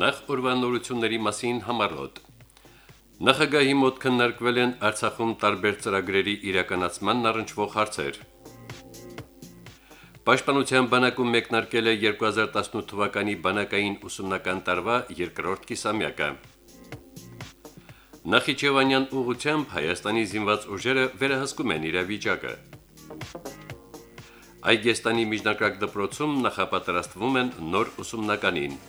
Նախ ուրվանորությունների մասին համարոտ։ Նախագահի մոտ քննարկվել են Արցախում տարբեր ծրագրերի իրականացման առնչվող հարցեր։ Պաշտպանության բանակում մեկնարկել է 2018 թվականի բանակային ուսումնական տարվա երկրորդ կիսամյակը։ Նախիջևանյան ուղությամբ Հայաստանի զինված ուժերը վերահսկում են իրավիճակը։ Այգեստանի միջնակարգ դպրոցում նախապատրաստվում են նոր ուսումնականին։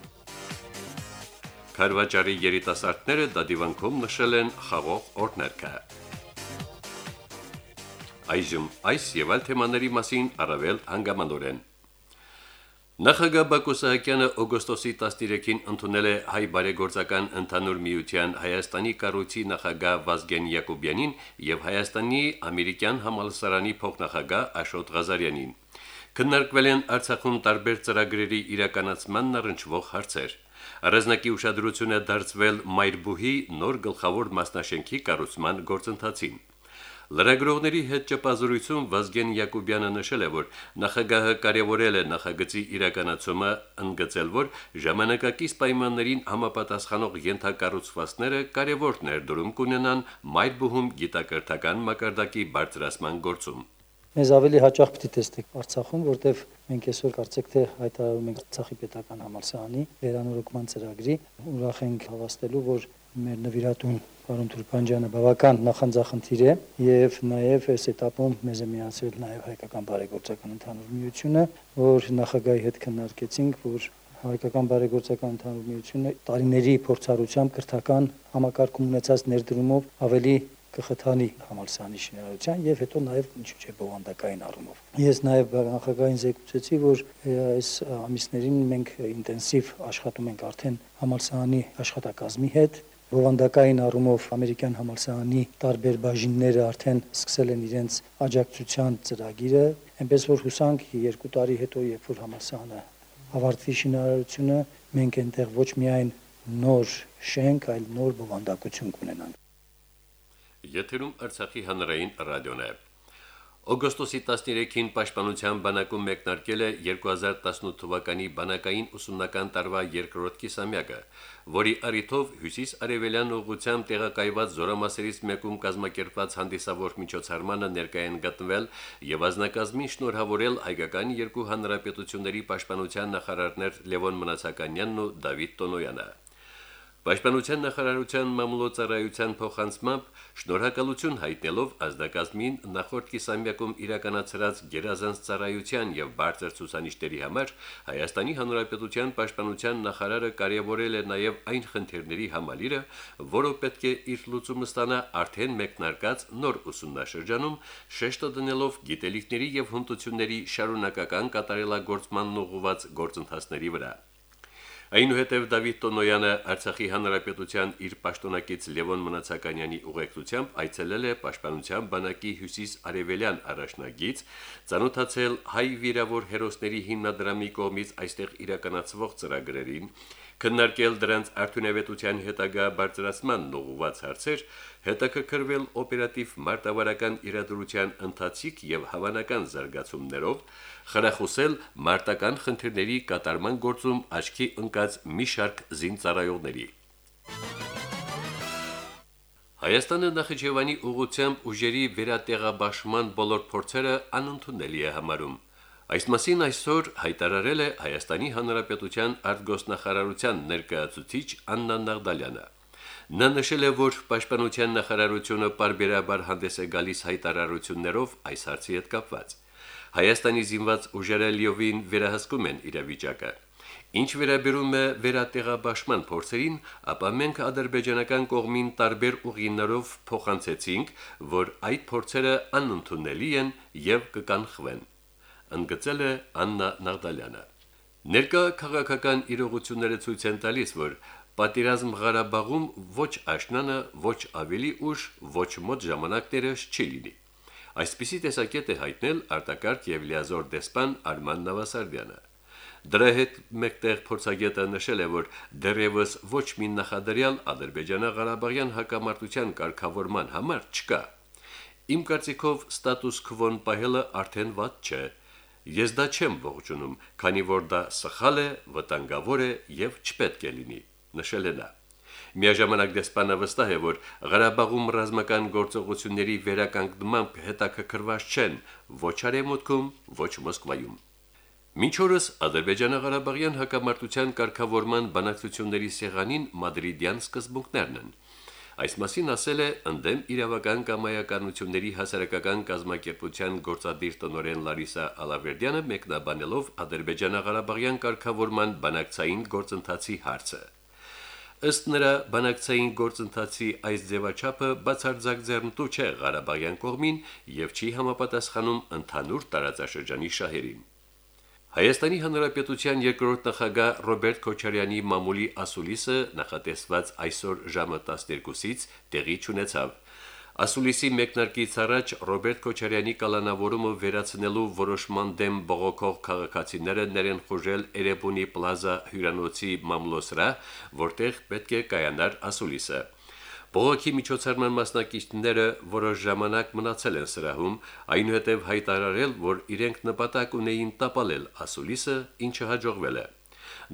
Խարվաճարի երիտասարդները դադիվանքում նշել են խաղող օրներկը։ Այժմ այս եւ այլ թեմաների մասին առավել հանգամանորեն։ Նախագահ Բակո Սահակյանը օգոստոսի 13-ին ընդունել է հայ բարեգործական ընդհանուր միության Հայաստանի կառույցի նախագահ Վազգեն Յակոբյանին եւ Հայաստանի ամերիկյան համալսարանի փոխնախագահ Աշոտ Ղազարյանին։ Քննարկվել են Արցախում տարբեր ծրագրերի իրականացմանն առնչվող հարցեր։ Առանձնակի ուշադրություն է դարձվել Մայրբուհի նոր գլխավոր մասնաշենքի կառուցման գործընթացին։ Լրագրողների հետ ճպազրույցում Վազգեն Յակոբյանը նշել է, որ նախագահը կարևորել է նախագծի իրականացումը, ընդգծել, որ ժամանակակից պայմաններին համապատասխանող յենթակառուցվածքները կարևոր ներդրում կունենան Մայրբուհում գիտակրթական մակարդակի բարձրացման գործում մեզ ավելի հաճախ պիտի տեսնեք Արցախում, որտեվ մենք այսօր կարծեք թե հայտարարում ենք Արցախի պետական համալսարանի վերանորոգման ծրագրի, ուրախ ենք հավաստելու, որ մեր նվիրատուն պարոն Թուրքանջյանը բավական նախանձախնդիր է եւ նաեւ այս этаպում մեզ է միացրել նաեւ հայկական բարեգործական ընդհանուր միությունը, որ նախագահի հետ քննարկեցինք, որ հայկական բարեգործական ընդհանուր միությունը տարիների փորձառությամբ քրթական համակարգում ունեցած ներդրումով ավելի կխթանի համալսարանի շինարարության եւ հետո նաեւ ինչու՞ չէ բովանդակային առումով։ Ես նաեւ նախագահային զեկուցեցի, որ այս ամիսներին մենք ինտենսիվ աշխատում ենք արդեն համալսարանի աշխատակազմի հետ բովանդակային առումով ամերիկյան համալսարանի տարբեր բաժինները արդեն սկսել են իրենց աջակցության ծրագիրը, այնպես որ հուսանք 2 տարի հետո, երբ որ համալսարանը ավարտվի շինարարությունը, մենք այնտեղ ոչ միայն նոր շենք, այլ նոր բովանդակություն կունենանք։ Եթերում Արցախի հանրային ռադիոն է։ Օգոստոսի 13-ին Պաշտպանության բանակում մեկնարկել է 2018 թվականի բանակային ուսումնական տարվա երկրորդ կիսամյակը, որի առիթով հյուսիս-արևելյան ուղղությամբ տեղակայված զորամասերից մեկում կազմակերպված հանդիսավոր միջոցառմանը ներկայ են գտնվել եւ ազնագազմին շնորհավորել հայկական երկու հանրապետությունների պաշտպանության նախարարներ Լևոն Մնացականյանն ու Դավիթ Տոնոյանը։ Պաշտպանության նախարարության մամուլոցարայության փոխանցմամբ շնորհակալություն հայտնելով ազդակազմին նախորդ կիսամյակում իրականացրած գերազանց ծառայության եւ բարձր ցուցանիշների համար Հայաստանի Հանրապետության պաշտպանության նախարարը կարևորել է նաեւ այն խնդիրների համալիրը, որը պետք է իր լուծումը ստանա արդեն մեկնարկած նոր ուսումնաշրջանում, շեշտը դնելով գիտելիքների եւ հմտությունների շարունակական կատարելագործման ուղղված գործընթացների վրա։ Այնուհետև Դավիթ Տոնոյանը Արցախի հանրապետության իր պաշտոնակից Լևոն Մնացականյանի ուղեկցությամբ այցելել է Պաշտպանության բանակի հյուսիս-արևելյան առաջնագից, ցանոթացել հայ վիրավոր հերոսների հիմնադրամի կողմից այստեղ իրականացվող ծրագրերին, քննարկել դրանց արդյունավետության հետագա բարձրացման ուղղված հարցեր, հետաքրքրվել օպերատիվ մարտավարական իրադրության ընթացիկ եւ հավանական զարգացումներով, խրախուսել մարտական խնդիրների կատարման գործում աչքի ընկած մի շարք զինծառայողների։ Հայաստանը Նախիջևանի ուղությամբ ուժերի վերատեղաբաշխման բոլոր փորձերը անընդունելի է համարում։ Այս մասին այսօր հայտարարել է Հայաստանի Հանրապետության արտգոսնախարարության ներկայացուցիչ Աննա Նաղդալյանը։ Նա նշել է, որ Պաշտպանության նախարարությունը բարբերաբար հանդես է գալիս հայտարարություններով այս հարցի հետ կապված։ Հայաստանի զինված ուժերը լիովին վերահսկում են իրավիճակը։ Ինչ վերաբերում է վերատեղաբաշխման փորձերին, ապա մենք ադրբեջանական կողմին տարբեր ուղիներով փոխանցեցինք, որ այդ փորձերը անընդունելի են եւ կկանխվեն ընդգծել է Աննա Նաղդալյանը։ Ներկա քաղաքական իրողությունները ցույց են տալիս, որ պատերազմ Ղարաբաղում ոչ աշնանը, ոչ ավելի ուշ, ոչ մոտ ժամանակներս չի լինի։ Այսպիսի տեսակետ է հայտնել արտակարգ եւ լիազոր դեսպան Արման Նավասարդյանը։ Դրա հետ մեկտեղ փորձագետը նշել է, որ դեռևս ոչ մի նախադրյալ Ադրբեջանա-Ղարաբաղյան հակամարտության կարգավորման համար չկա։ Իմ կարծիքով ստատուս քվոն պահելը արդեն ված չէ, Ես դա չեմ ողջունում, քանի որ դա սխալ է, վտանգավոր է եւ չպետք է լինի։ նշել է նա։ Միաժամանակ դեսպանը վստահ է, որ Ղարաբաղում ռազմական գործողությունների վերականգնմամբ հետաքրքրված չեն ոչ արևմուտքում, ոչ Մոսկվայում։ Մինչ օրս Ադրբեջանա-Ղարաբաղյան հակամարտության կարգավորման բանակցությունների սեղանին մադրիդյան սկզբունքներն են։ Այս մասին ասել է ընդդեմ իրավական կամայականությունների հասարակական կազմակերպության գործադիր տնօրեն Լարիսա Ալավերդյանը մեկնաբանելով Ադրբեջանա-Ղարաբաղյան կարգավորման բանակցային գործընթացի հարցը։ Ըստ նրա բանակցային գործընթացի այս ձևաչափը բացարձակ ձեռնտու չէ Ղարաբաղյան կողմին եւ չի համապատասխանում ընդհանուր տարածաշրջանի շահերին։ Հայաստանի Հանրապետության երկրորդ նախագահ Ռոբերտ Քոչարյանի մամուլի ասուլիսը նախատեսված այսօր ժամը 12-ից տեղի ունեցավ։ Ասուլիսի մեկնարկից առաջ Ռոբերտ Քոչարյանի կալանավորումը վերացնելու որոշման դեմ բողոքող քաղաքացիները ներեն խոժել Էրեբունի պլազա հյուրանոցի մամլոսրա, որտեղ պետք է կայանար ասուլիսը։ Բողոքի միջոցառման մասնակիցները որոշ ժամանակ մնացել են սրահում, այնուհետև հայտարարել, որ իրենք նպատակ ունեին տապալել ասուլիսը, ինչը հաջողվել է։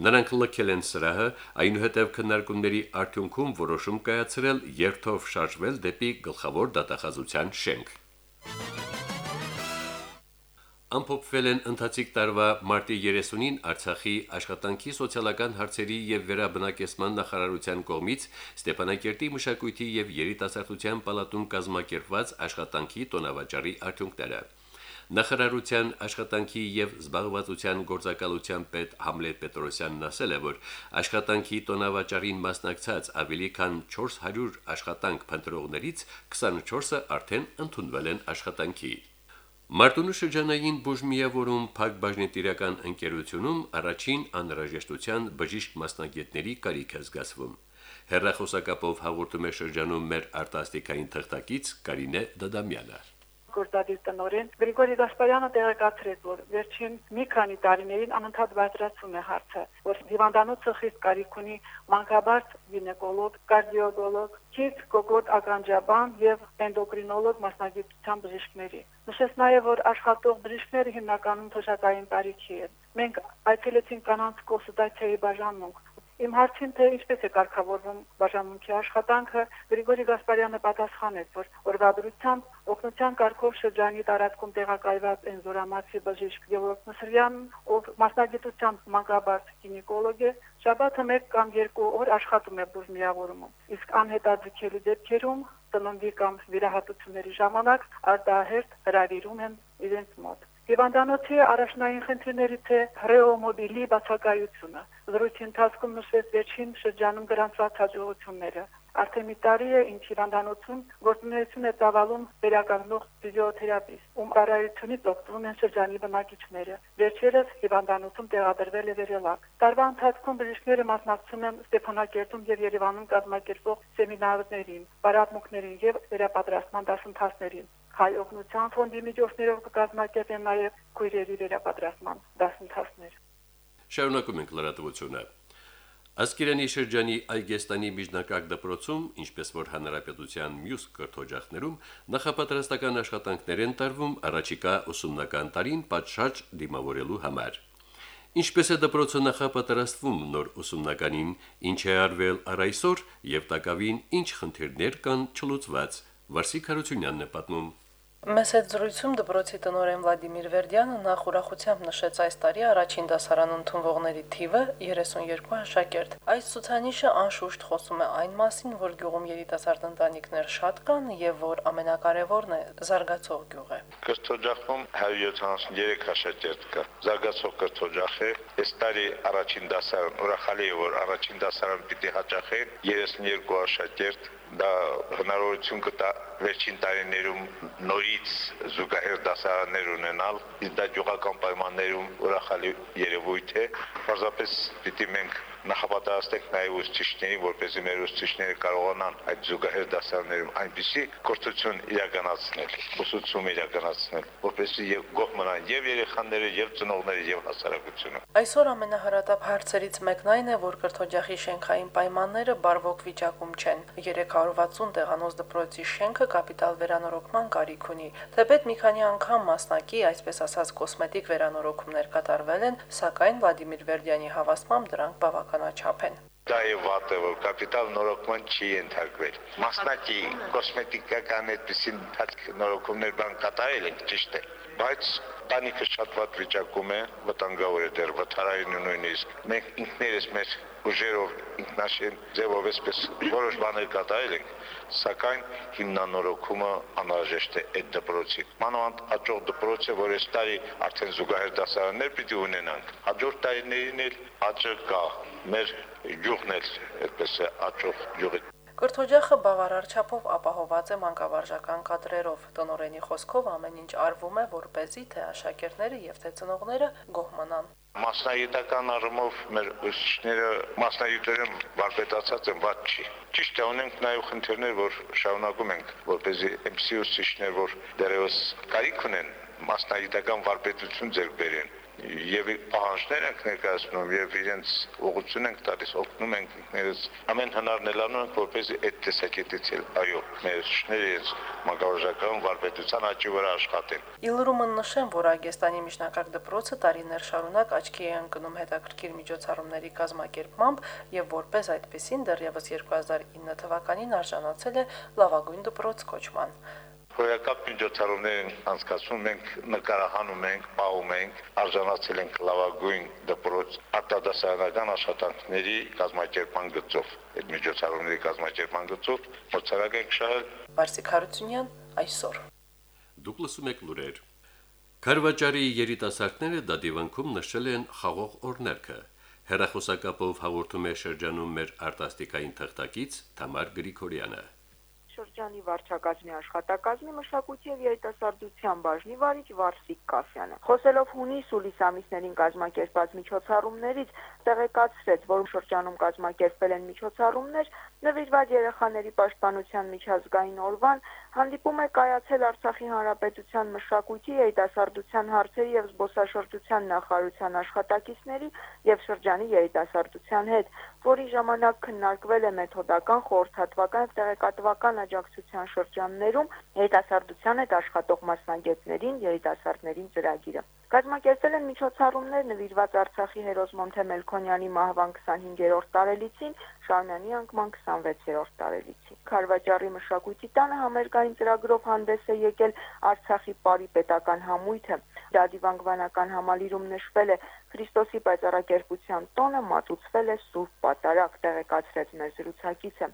Նրանք լքել են սրահը, այնուհետև քննարկումների արդյունքում որոշում կայացրել երթով շարժվել դեպի գլխավոր դատախազության շենք ամփոփվել են ընթացիկ տարվա մարտի 30-ին Արցախի աշխատանքի սոցիալական հարցերի եւ վերաբնակեցման նախարարության կողմից Ստեփանակերտի մշակույթի եւ երիտասարդության պալատում կազմակերպված աշխատանքի տոնավաճառի արդյունքները։ Նախարարության աշխատանքի եւ զբաղվածության գործակալության պետ Համլետ Պետրոսյանն ասել է, որ աշխատանքի տոնավաճառին մասնակցած ավելի քան 400 աշխատանք փնտրողներից 24-ը արդեն ընդունվել են աշխատանքի։ Մարտունու շրջանային բուժմիավորում Փակ բաժնետիրական ընկերությունում առաջին անհրաժեշտության բժիշկ մասնագետների կարիք է զգացվում։ Հերրախոսակապով հաղորդում է շրջանում մեր արտասթիկային թղթակից Կարինե Դադամյանը գործադիր տնօրեն Գրիգորի Գասպարյանը տեղեկացրեց, որ վերջին մի քանի տարիներին անընդհատ բարձրացում է հարցը, որ հիվանդանոցը խիստ կարիք ունի մանկաբարձ, գինեկոլոգ, կարդիոլոգ, քիթ, կոկոտ ականջաբան եւ էնդոկրինոլոգ մասնագիտության բժիշկների։ Նշեց նաև, որ աշխատող բժիշկները հիմնականում թոշակային տարիքի են։ Մենք այցելեցինք կանանց կոնսուլտացիայի բաժանմունք, Իմ հարցին թե ինչպես է կարգավորվում բաժանմունքի աշխատանքը, Գրիգորի Գասպարյանը պատասխանեց, որ օրվա դրությամբ օգնության կարգով շրջանի տարածքում տեղակայված են Զորամասի բժիշկ Գևորգ Մսրյան, ով մասնագիտությամբ մանկաբարձ գինեկոլոգ է, շաբաթը մեկ կամ երկու օր աշխատում է բուժմիավորումում։ Իսկ անհետաձգելու դեպքերում ծննդի կամ վիրահատությունների ժամանակ արտահերտ հրավիրում են իրենց մոտ։ Հիվանդանոցի առաջնային խնդիրներից է ռեոմոբիլի բացակայությունը։ Զրույցի ընթացքում նշվեց վերջին շրջանում գրանցված հաջողությունները։ Արդեն մի տարի է, ինչ հիվանդանոցում գործունեություն է ծավալում վերականգնող ֆիզիոթերապիստ, ում առայությունից օգտվում են շրջանի բնակիչները։ Վերջերս հիվանդանոցում տեղադրվել է վերելակ։ Տարվա ընթացքում բժիշկները մասնակցում են Ստեփանակերտում եւ Երևանում կազմակերպվող սեմինարներին, պարապմունքներին եւ վերապատրաստման դասընթացներին հայ օգնության ֆոնդի միջոցներով կկազմակերպեն նաև քույրերի վերապատրաստման դասընթացներ։ Շարունակում ենք լրատվությունը։ Ասկերանի շրջանի Այգեստանի միջնակարգ դպրոցում, ինչպես որ հանրապետության մյուս կրթօջախներում, նախապատրաստական աշխատանքներ են տարվում առաջիկա ուսումնական տարին պատշաճ դիմավորելու համար։ Ինչպես է դպրոցը նախապատրաստվում նոր ուսումնականին, ինչ է արվել առ այսօր եւ տակավին ինչ խնդիրներ կան չլուծված։ Վարսիկ Հարությունյանն է պատմում. Մեծ հետ զրույցում դպրոցի տնօրեն Վլադիմիր Վերդյանը նախ ուրախությամբ նշեց այս տարի առաջին դասարան ընդունվողների թիվը 32 աշակերտ։ Այս ցուցանիշը անշուշտ խոսում է այն մասին, որ գյուղում երիտասարդ ընտանիքներ շատ կան եւ որ ամենակարևորն է զարգացող գյուղ է։ Կրթօջախում 173 աշակերտ կա։ Զարգացող կրթօջախ է։ Այս տարի առաջին դասարան ուրախալի է, որ առաջին դասարան պիտի հաճախեն 32 աշակերտ դա հնարավորություն կտա վերջին տարիներում նորից զուգահեռ դասարաններ ունենալ, իսկ դա ջողական պայմաններում ուրախալի երևույթ է։ Պարզապես պիտի մենք նախապատրաստենք նաև ուսուցիչներին, որպեսզի մեր ուսուցիչները կարողանան այդ զուգահեռ դասարաններում այնպիսի կրթություն իրականացնել, ուսուցում իրականացնել, որպեսզի եւ գոհ մնան եւ երեխաները, եւ ծնողները, եւ հասարակությունը։ Այսօր ամենահարատապ հարցերից մեկն այն է, որ կրթօջախի շենքային պայմանները բարվոք վիճակում չեն։ 360 տեղանոց դպրոցի շենքը կապիտալ վերանորոգման կարիք ունի։ Թեպետ մի քանի անգամ մասնակի, այսպես ասած, կոսմետիկ վերանորոգումներ կատարվել են, սակայն Վլադիմիր Վերդյանի հավաստմամբ դրանք բավական բավականաչափ են։ Դա է վատը, որ կապիտալ նորոգման չի ենթարկվել։ Մասնակի կոսմետիկական այդպեսին նորոգումներ բան կատարել են, ճիշտ է, բայց տանիքը շատ վատ վիճակում է, վտանգավոր է դեռ վթարային նույնիսկ։ Մենք ինքներս մեր ուժերով ինքնաշեն ձևով էսպես որոշ բաներ կատարել ենք, սակայն հիմնանորոգումը անհրաժեշտ է այդ դպրոցի։ Մանավանդ հաջող դպրոցը, որ այս տարի արդեն զուգահեռ դասարաններ պիտի ունենանք, հաջորդ տարիներին էլ աճը կա։ Մեր յուղն էլ այդպես է աճող յուղի Կրթօջախը բավարար չափով ապահոված է մանկավարժական կադրերով։ Տնորենի խոսքով ամեն ինչ արվում է, որ เป զի թե աշակերտները եւ թե ծնողները գոհմանան։ Մասնագիտական առումով մեր ուսուցիչները մասնագիտորեն վարպետացած են, ված չի։ Ճիշտ է, ունենք նաև խնդիրներ, որ շարունակում ենք, որպեսզի MC ուսուցիչներ, որ դեռևս կարիք ունեն մասնագիտական վարպետություն ձեռք բերեն եւ պահանջներ ենք ներկայացնում եւ իրենց ուղղություն ենք տալիս, օգնում ենք ինքներս ամեն հնարն էլ անում ենք, որպեսզի այդ տեսակետից էլ այո, մեր շները իրենց մագարոժական վարպետության աճի վրա աշխատեն։ Իլրումը նշեմ, որ Ագեստանի միջնակարգ դպրոցը տարիներ շարունակ աչքի է ընկնում հետաքրքիր միջոցառումների կազմակերպմամբ եւ որպես այդպեսին դեռևս 2009 թվականին արժանացել է լավագույն դպրոց կոչման հոյակապ միջոցառումներ անցկացում մենք նկարահանում ենք, պահում ենք, արժանացել ենք լավագույն դպրոց արտադասարանական աշխատանքների կազմակերպման գծով։ Այդ միջոցառումների կազմակերպման գծով մրցարակ ենք շահել։ Վարսիկ Հարությունյան այսօր։ Դուք լսում եք լուրեր։ Կարվաճարի երիտասարդները դադիվանքում նշել են խաղող օրներքը։ Հերախոսակապով հաղորդում է շրջանում մեր արտասթիկային թղթակից Թամար Գրիգորյանը շրջանի վարչակազմի աշխատակազմի մշակույթի եւ երիտասարդության բաժնի վարիչ Վարսիկ Կասյանը։ Խոսելով հունիս-հուլիս ամիսներին կազմակերպված միջոցառումներից, տեղեկացրեց, որ շրջանում կազմակերպվել են միջոցառումներ նվիրված երեխաների պաշտպանության միջազգային օրվան, հանդիպում է կայացել Արցախի Հանրապետության մշակույթի, երիտասարդության հարցերի եւ զբոսաշրջության նախարարության աշխատակիցների եւ շրջանի երիտասարդության հետ, որի ժամանակ քննարկվել է մեթոդական, խորհրդատվական եւ տեղեկատվական աջակցության շրջաններում երիտասարդության հետ աշխատող մասնագետներին, երիտասարդներին ծրագիրը։ Կազմակերպել են միջոցառումներ նվիրված Արցախի հերոս Մոնթե Մելքոնյանի մահվան 25-րդ տարելիցին, Շարմյանի անկման 26-րդ տարելիցին։ Խարվաճարի մշակույթի տանը համերգային ծրագրով հանդես է եկել Արցախի Պարի պետական համույթը։ Դադիվանգվանական համալիրում նշվել է. Քրիստոսի պայծառակերպության տոնը, մատուցվել է Սուրբ Պատարագ, տեղեկացրեց մեր զրուցակիցը։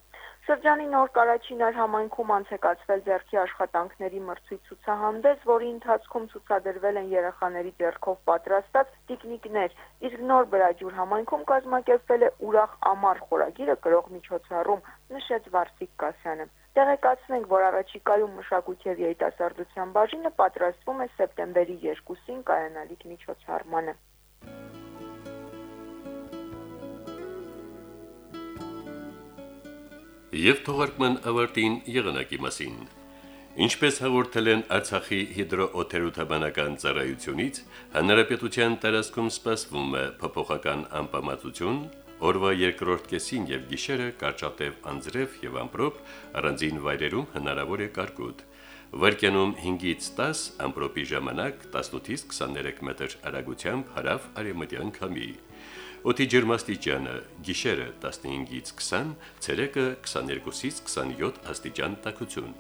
Շրջանի նոր Կարաչինար համայնքում անցեկացվել ձեռքի աշխատանքների մրցույթ ցուցահանդես, որի ընթացքում ցուցադրվել են երեխաների ձեռքով պատրաստած տիկնիկներ, իսկ նոր Բրաջուր համայնքում կազմակերպվել է ուրախ ամառ խորագիրը գրող միջոցառում, նշեց Վարսիկ Կասյանը։ Տեղեկացնենք, որ առաջիկայում մշակույթ եւ երիտասարդության բաժինը պատրաստվում է սեպտեմբերի 2-ին կայանալիք միջոցառմանը։ Եվ թողարկման ավարտին եղանակի մասին։ Ինչպես հաղորդել են Արցախի հիդրոօթերոթաբանական ծառայությունից, հանրապետության տարածքում սպասվում է փոփոխական անպամատություն, օրվա երկրորդ կեսին եւ գիշերը կարճատև անձրև եւ ամպրոպ, առանձին վայրերում հնարավոր է կարկուտ։ Վարկյանում 5-ից 10, ամպրոպի ժամանակ 18-ից 23 մետր արագությամբ հարավ արևմտյան քամի։ Օդի ջերմաստիճանը՝ գիշերը 15-ից 20, ցերեկը 22-ից 27 աստիճան տաքություն։